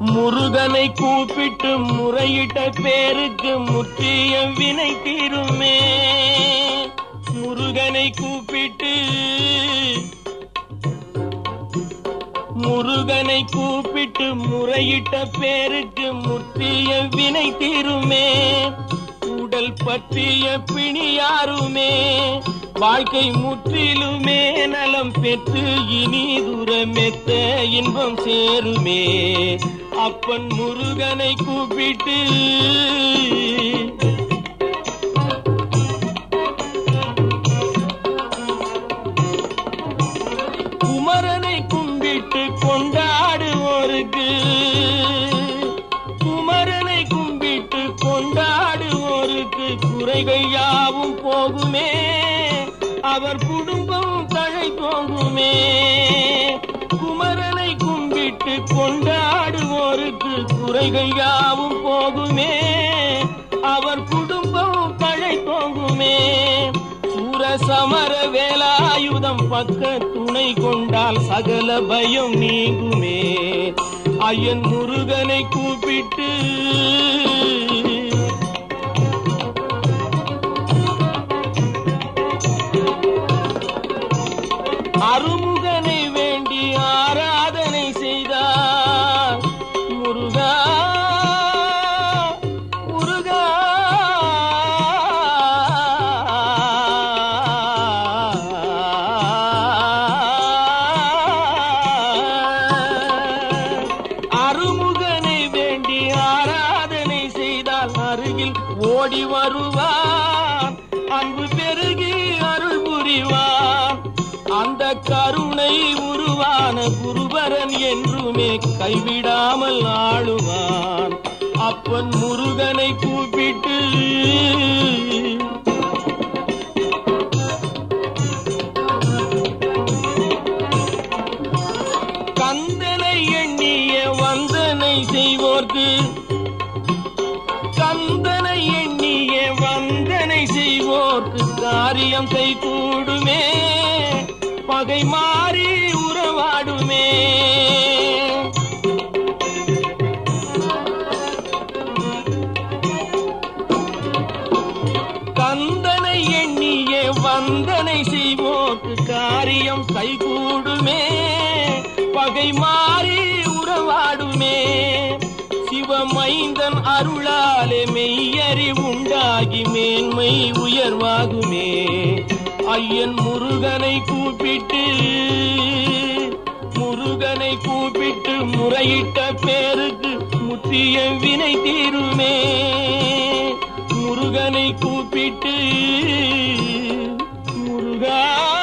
முருகனை கூப்பிட்டு முறையிட்ட பேருக்கு முற்றிய வினை தீருமே. முருகனை கூப்பிட்டு முருகனை கூப்பிட்டு முறையிட்ட பேருக்கு முற்றிய வினை தீருமே. உடல் பற்றிய பிணி யாருமே. வாழ்க்கை முற்றிலுமே நலம் பெற்று இனி தூரமெத்த இன்பம் சேருமே. அப்பன் முருகனை கூப்பிட்டு குமரனை கும்பிட்டு கொண்டாடுவோருக்கு. குமரனை கும்பிட்டு கொண்டாடுவோருக்கு குறைகள் யாவும் போகுமே. அவர் குடும்பம் தழை போகுமே. குமரனை கும்பிட்டு கொண்டாடுவோருக்கு குறைகள் யாவும் போகுமே. அவர் குடும்பம் தழை போகுமே. சூர சமர வேலாயுதம் பக்க துணை கொண்டால் சகல பயம் நீங்குமே. ஐயன் முருகனை கூப்பிட்டு அருமுகனை வேண்டி ஆராதனை செய்தார். முருகா முருகா. அருமுகனை வேண்டி ஆராதனை செய்தால் அருகில் ஓடி வருவார். அன்பு பெருகி உருவான குருபரன் என்றுமே கைவிடாமல் ஆளுவான். அப்பன் முருகனை கூப்பிட்டு கந்தனை எண்ணிய வந்தனை செய்வோர்க்கு. கந்தனை எண்ணிய வந்தனை செய்வோர்க்கு காரியம் கை கூடுமே வந்தனை செய்வோக்கு காரியம் கைகூடுமே. பகை மாறி உறவாடுமே. சிவமைந்தன் அருளாலே மெய்யறி உண்டாகி மேன்மை உயர்வாகுமே. ஐயன் முருகனை கூப்பிட்டு முருகனை கூப்பிட்டு முறையிட்ட பேருக்கு முத்திய வினை தீருமே. முருகனை கூப்பிட்டு God.